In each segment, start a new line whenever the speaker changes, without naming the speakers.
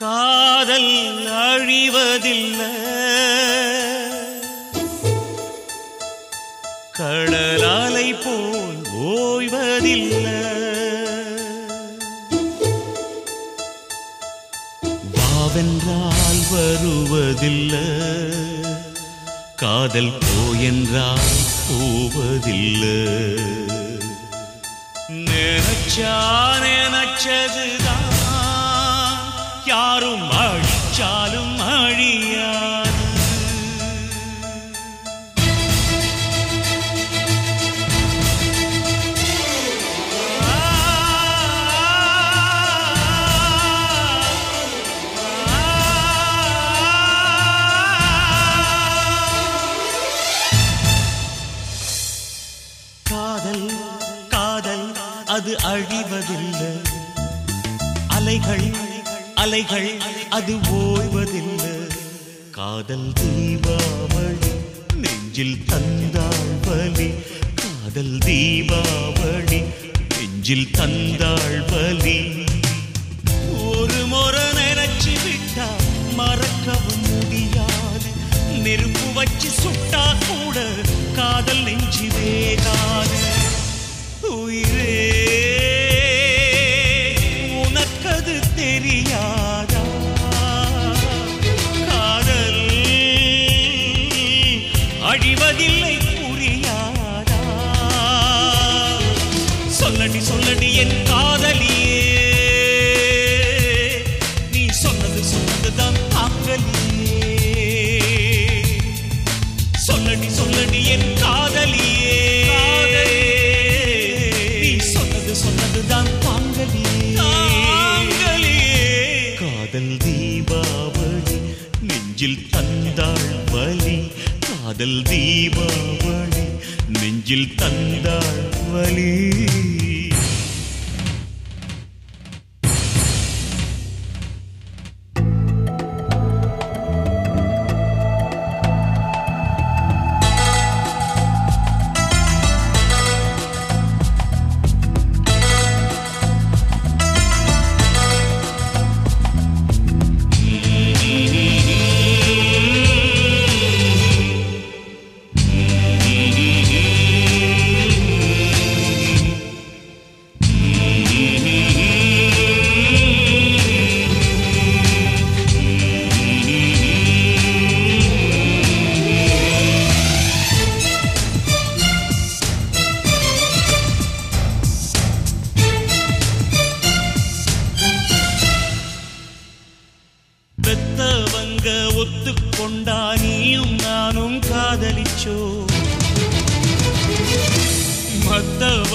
காதல் அழிவதில்லை. கடலாலை போல் ஓய்வதில்லை. பாவென்றால் வருவதில்லை. காதல் போயென்றால் போவதில்லை. நினைச்சா நினைச்சது அது அழிவதில்லை. அலைகள் அலைகள் அது ஓய்வதில்லை. காதல் தீபாவளி நெஞ்சில் தந்தாள் பலி. காதல் தீபாவளி நெஞ்சில் தந்தாள் பலி. ஒரு முறை நினைச்சு விட்டா மறக்கவும் முடியாது. நெருப்பு வச்சு சுட்ட தெரியாதா? காதல் அழிவதில்லை புரியாதா? சொல்லடி சொல்லடி என் கா காதல் தீபாவளி நெஞ்சில் தந்தாள் வலி.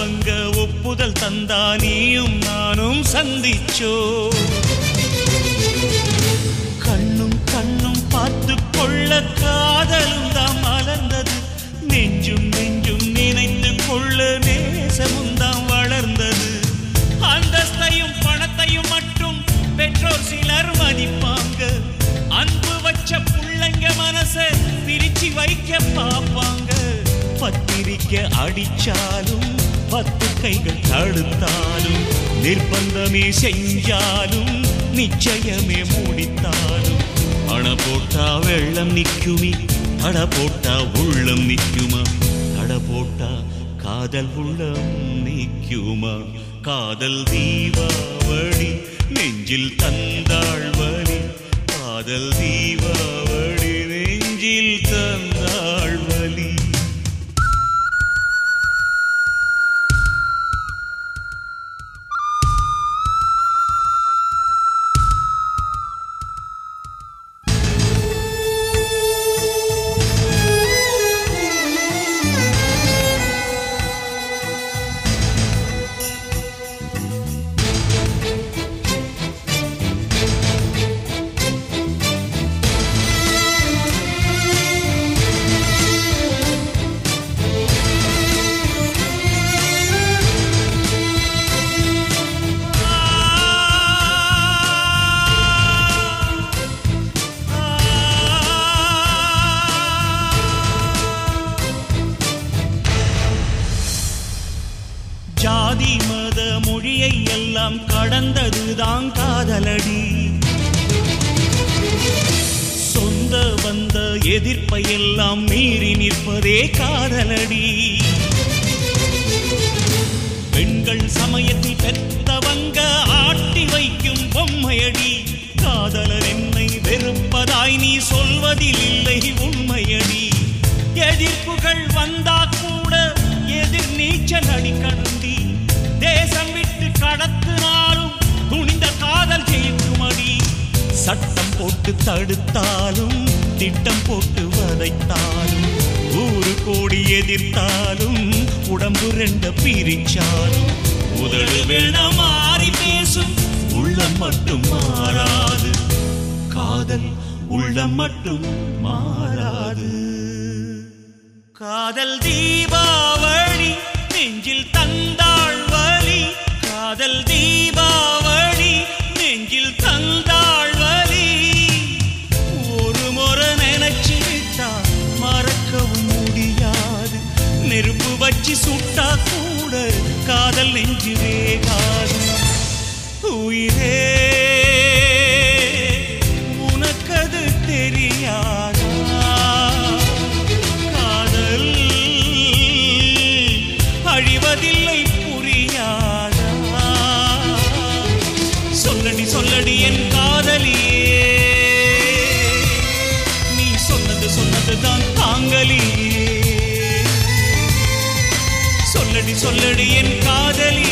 மத்தவங்க ஒப்புதல் தந்தா நீயும் நானும் சந்திச்சோ. கண்ணும் கண்ணும் பார்த்து கொள்ள காதலும் தான் மலர்ந்தது. நெஞ்சும் நெஞ்சும் நினைத்து கொள்ள நேசமும் தான் வளர்ந்தது. அந்தஸ்தையும் பணத்தையும் மட்டும் பெற்றோர் சிலர் மதிப்பாங்க. அன்பு வச்ச பிள்ளைங்க மனசை பிரிச்சு வைக்க பார்ப்பாங்க. பத்திரிக்க அடிச்சாலும் பத்து கைகள் தடுத்தாலும் நிர்பந்தமே செஞ்சாலும் நிச்சயமே முடித்தாலும். அண போட்டா வெள்ளம் நிக்குமே தட போட்டா உள்ளம் நிற்குமா? தட போட்டா காதல் உள்ளம் நிற்குமா? காதல் தீபாவளி நெஞ்சில் தந்தாள் வழி காதல் தீபாவளி. எல்லாம் கடந்ததுதான் காதலடி. சொந்த வந்த எதிர்ப்பை எல்லாம் மீறி நிற்பதே காதலடி. சட்டம் போட்டு தடுத்தாலும் திட்டம் போட்டு வதைத்தாலும் ஊரு கோடி எதிர்த்தாலும் உடம்பு ரெண்ட பிரிச்சாலும். உதடு வேண மாறி பேசும் உள்ளம் மட்டும் மாறாது. காதல் உள்ளம் மட்டும் மாறாது. காதல் தீ காதல் நெஞ்சு வேகாது உயிரே உனக்கது தெரியாதா? காதல் அழிவதில்லை புரியாதா சொல்லடி சொல்லடி என் காதலியே நீ சொன்னது சொன்னதுதான் தாங்கலியே சொல்லடி சொல்லடி என் காதலியே